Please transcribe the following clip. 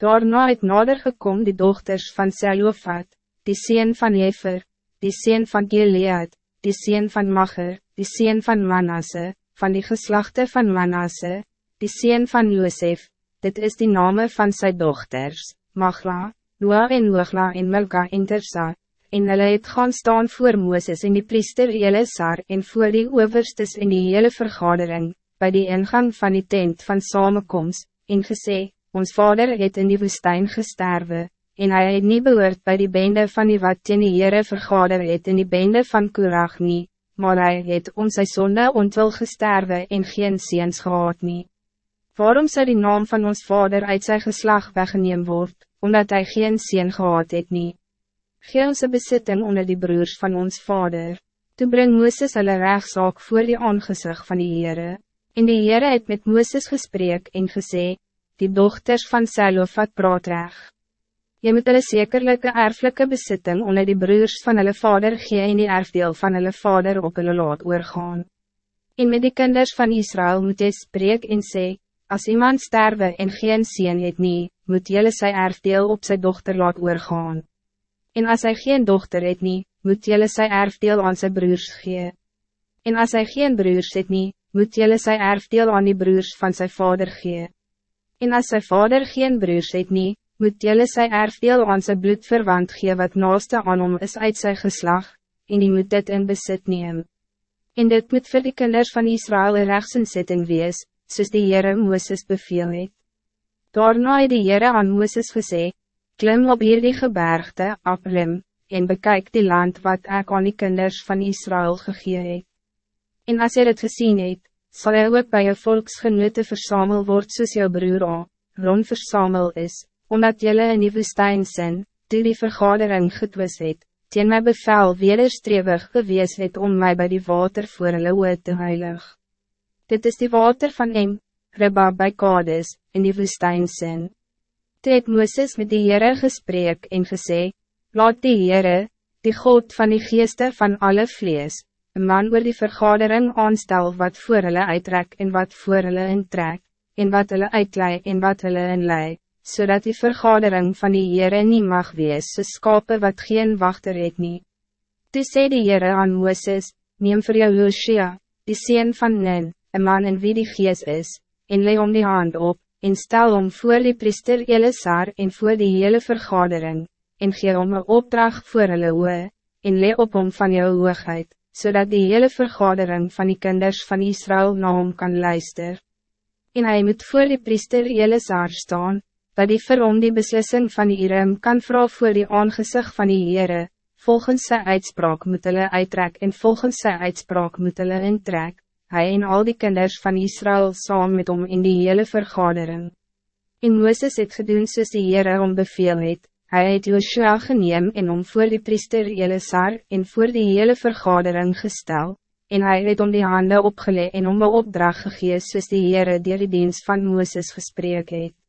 Daarna het nader gekom die dochters van Selofat, die sien van Jefer, die sien van Gilead, die sien van Macher, die sien van Manasse, van die geslachten van Manasse, die sien van Josef, dit is die name van zijn dochters, Magla, Noa en Noogla en Milka en Tersa, en hulle het gaan staan voor Mooses en die priester Elesar en voor die overstes in die hele vergadering, bij die ingang van die tent van samenkomst, en gesê, ons vader het in die woestijn gesterwe, en hij het niet behoort bij die bende van die wat teen die Heere vergader het in die bende van Kurag nie, maar hij het ons sy sonde ontwil gesterwe en geen seens gehad nie. Waarom zou die naam van ons vader uit zijn geslag weggeneem word, omdat hij geen seen gehad het nie? Gee ons bezitting onder die broers van ons vader. Toen bring Mooses hulle rechtszaak voor die aangezicht van die Heere, en die Heere het met Mooses gesprek en gesê, die dochters van Selofat praat reg. Je moet hulle zekerlijke erfelijke bezitting onder die broers van hulle vader gee en die erfdeel van hulle vader op hulle laat oorgaan. En met die kinders van Israël moet jy spreek en sê, als iemand sterwe en geen sien het nie, moet jylle sy erfdeel op zijn dochter laat oorgaan. En als hij geen dochter het nie, moet jylle sy erfdeel aan zijn broers gee. En als hij geen broers het nie, moet jylle sy erfdeel aan die broers van zijn vader gee. En als zijn vader geen broers het nie, moet jylle sy erfdeel aan sy bloedverwant gee wat naaste aan hom is uit zijn geslag, en die moet dit in besit neem. En dit moet vir die kinders van Israël een rechtsinzetting wees, soos die Heere Mooses beveel het. Daarna het die Heere aan Mooses gesê, klim op hierdie gebergte, Abrim, en bekijk die land wat ek aan die kinders van Israël gegee het. En as jy het gezien het, zal hij ook bij je volksgenote verzamel word soos jou broer A, rond verzamel is, omdat jullie in die woestijn zijn, toe die vergadering gedwis het, teen my bevel wederstrewig gewees het om mij bij die water voor hulle oor te heilig. Dit is die water van Em, Reba bij Kades, in die woestijn zijn. Toe het Mooses met die Heere gesprek en gesê, laat die Heere, die God van die geeste van alle vlees, een man oor die vergadering aanstel wat voor hulle uitrek en wat voor hulle intrek, en wat hulle uitlei en wat hulle inlei, zodat die vergadering van die Heere nie mag wees soos skape wat geen wachter het nie. Toe sê die Heere aan Mooses, neem vir jou Joshua, die sien van Nin, een man in wie die gees is, en lei om die hand op, en stel om voor die priester Elisar en voor die hele vergadering, en gee om een opdracht voor hulle oe, en lei op om van jou hoogheid zodat die hele vergadering van die kinders van Israël na hom kan luister. En hij moet voor die priester Elisar staan, dat die vir hom die beslissing van die Irem kan vrouw voor die aangezicht van die Heere, volgens sy uitspraak moet hulle uittrek en volgens sy uitspraak moet hulle intrek, hy en al die kinders van Israël saam met hom in die hele vergadering. En Mooses het gedoen soos die Heere om beveel het, Hij het Joshua geneem en om voor die priester Elisar en voor die hele vergadering gestel, en hij het om die handen opgeleid en om een opdracht gegeven soos die Heere die die dienst van Mooses gesprek het.